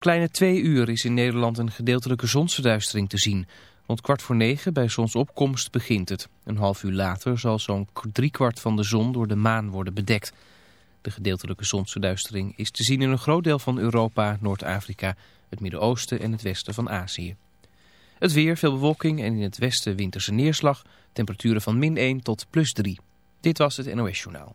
Kleine twee uur is in Nederland een gedeeltelijke zonsverduistering te zien. Rond kwart voor negen bij zonsopkomst begint het. Een half uur later zal zo'n driekwart van de zon door de maan worden bedekt. De gedeeltelijke zonsverduistering is te zien in een groot deel van Europa, Noord-Afrika, het Midden-Oosten en het westen van Azië. Het weer, veel bewolking en in het westen winterse neerslag. Temperaturen van min 1 tot plus 3. Dit was het NOS Journaal.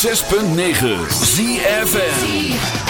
106.9 ZFM.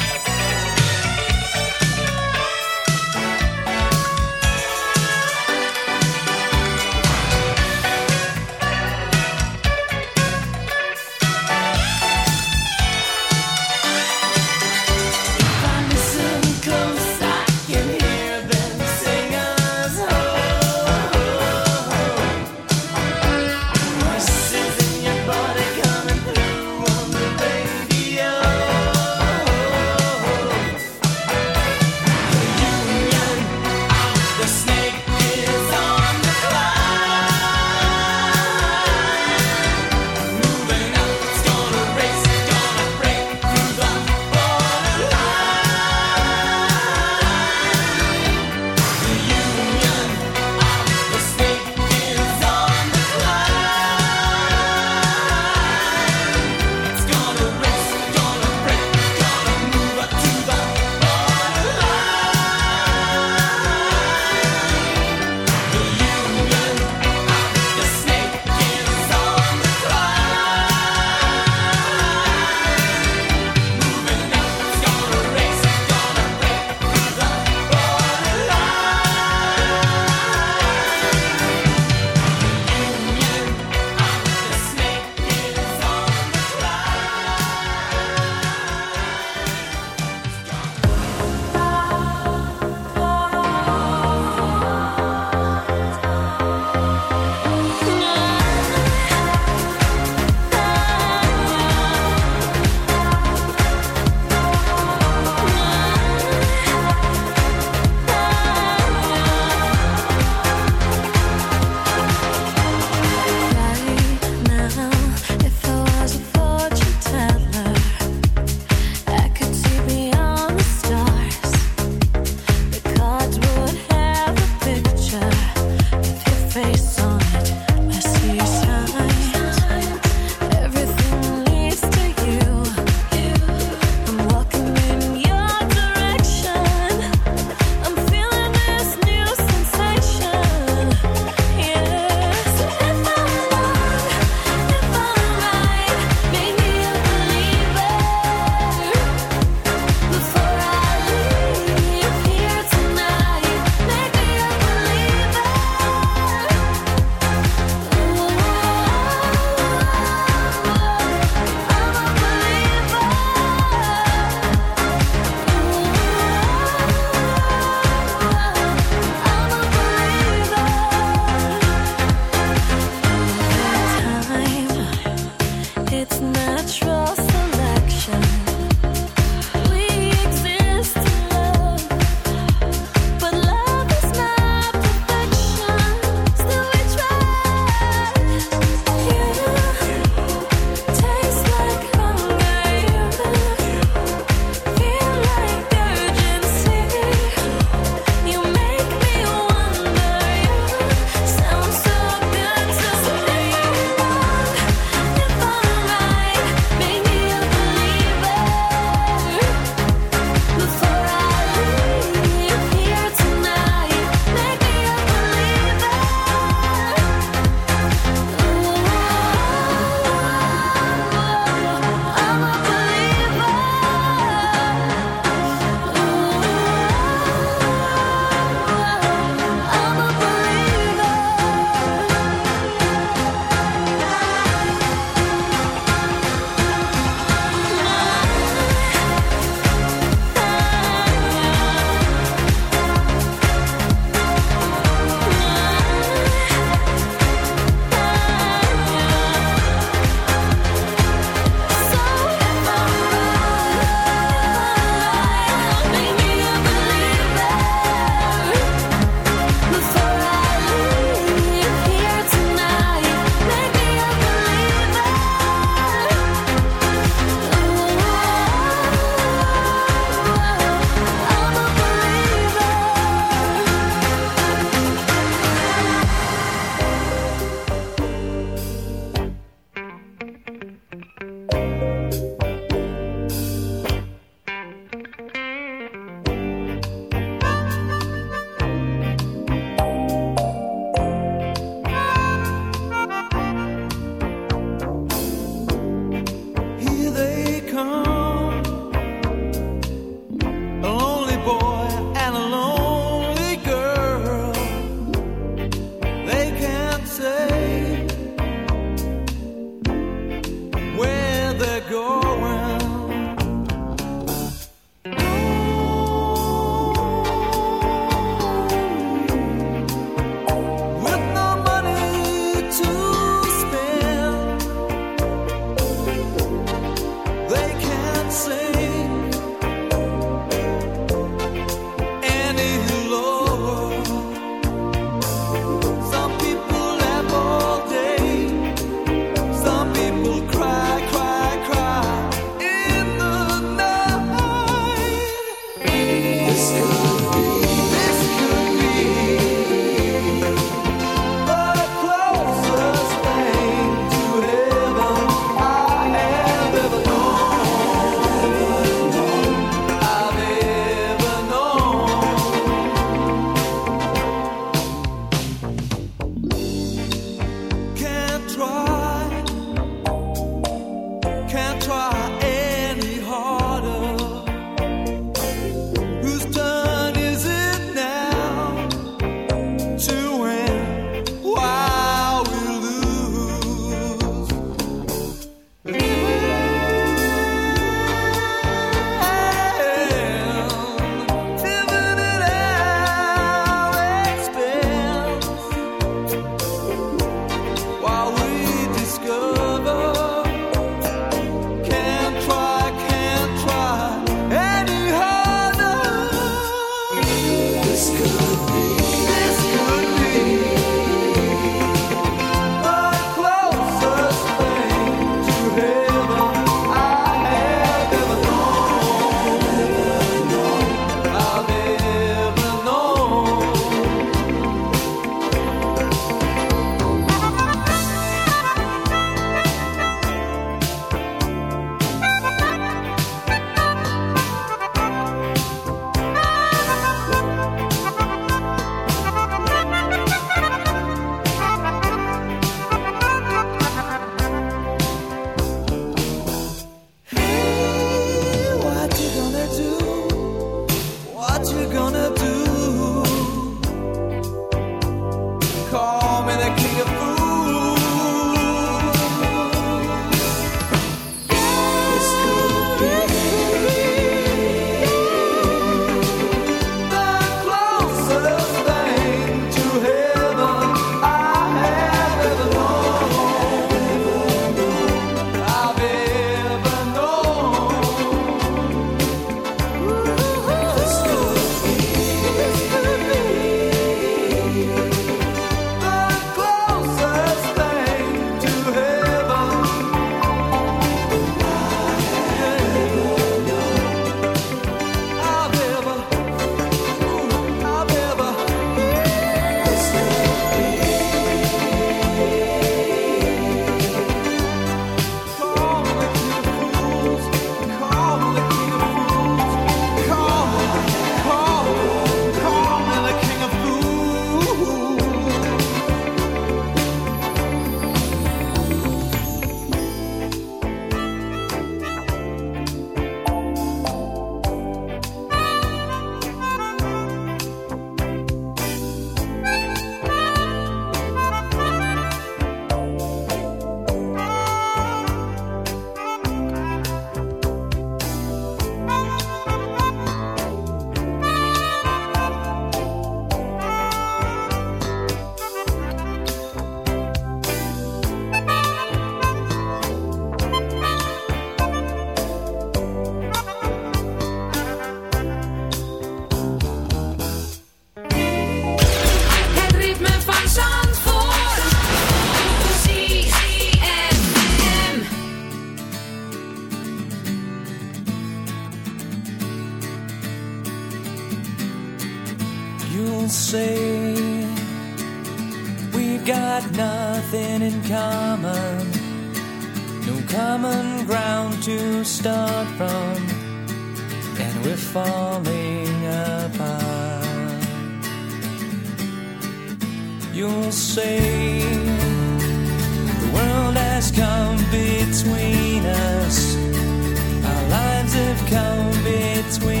come between.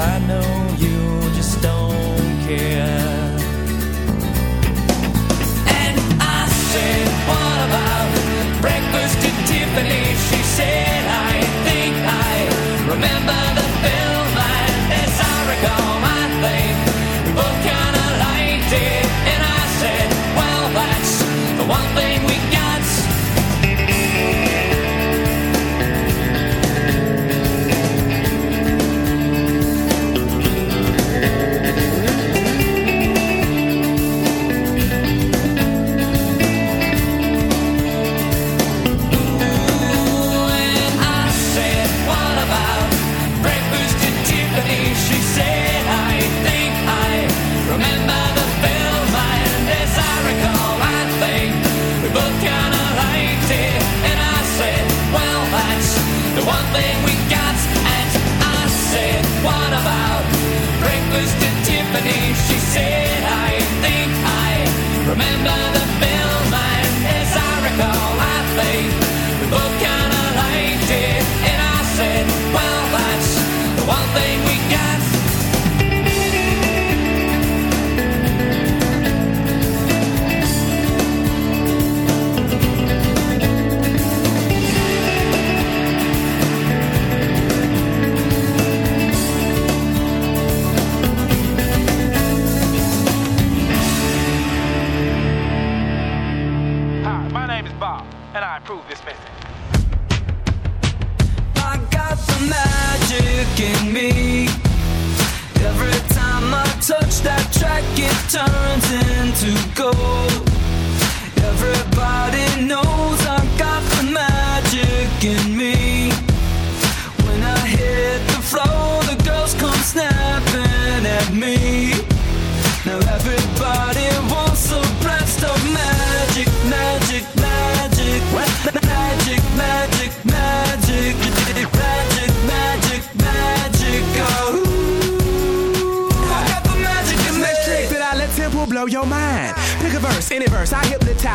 I know you just don't care. And I said, What about breakfast at She said. nothing turns into gold.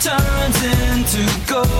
turns into gold.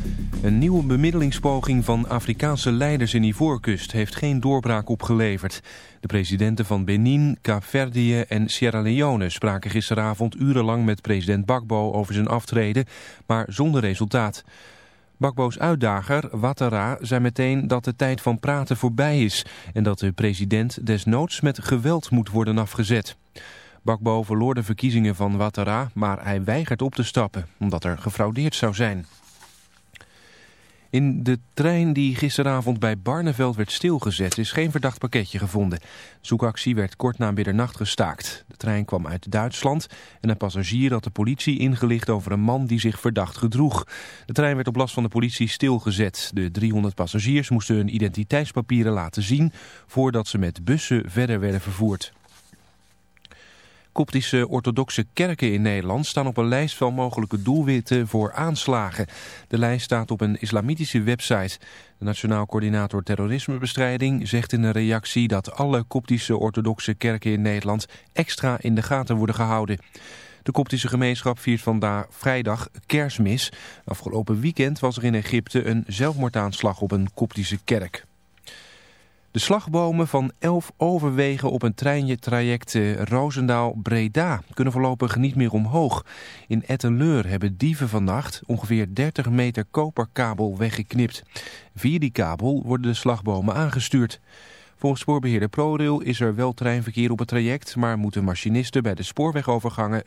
Een nieuwe bemiddelingspoging van Afrikaanse leiders in Ivoorkust heeft geen doorbraak opgeleverd. De presidenten van Benin, Kaapverdië en Sierra Leone spraken gisteravond urenlang met president Bakbo over zijn aftreden, maar zonder resultaat. Bakbo's uitdager, Ouattara, zei meteen dat de tijd van praten voorbij is en dat de president desnoods met geweld moet worden afgezet. Bakbo verloor de verkiezingen van Ouattara, maar hij weigert op te stappen, omdat er gefraudeerd zou zijn. In de trein die gisteravond bij Barneveld werd stilgezet is geen verdacht pakketje gevonden. De zoekactie werd kort na middernacht gestaakt. De trein kwam uit Duitsland en een passagier had de politie ingelicht over een man die zich verdacht gedroeg. De trein werd op last van de politie stilgezet. De 300 passagiers moesten hun identiteitspapieren laten zien voordat ze met bussen verder werden vervoerd. Koptische orthodoxe kerken in Nederland staan op een lijst van mogelijke doelwitten voor aanslagen. De lijst staat op een islamitische website. De Nationaal Coördinator Terrorismebestrijding zegt in een reactie dat alle koptische orthodoxe kerken in Nederland extra in de gaten worden gehouden. De koptische gemeenschap viert vandaag vrijdag kerstmis. Afgelopen weekend was er in Egypte een zelfmoordaanslag op een koptische kerk. De slagbomen van elf overwegen op een treintraject Roosendaal-Breda kunnen voorlopig niet meer omhoog. In Ettenleur hebben dieven vannacht ongeveer 30 meter koperkabel weggeknipt. Via die kabel worden de slagbomen aangestuurd. Volgens spoorbeheerder ProRail is er wel treinverkeer op het traject, maar moeten machinisten bij de spoorwegovergangen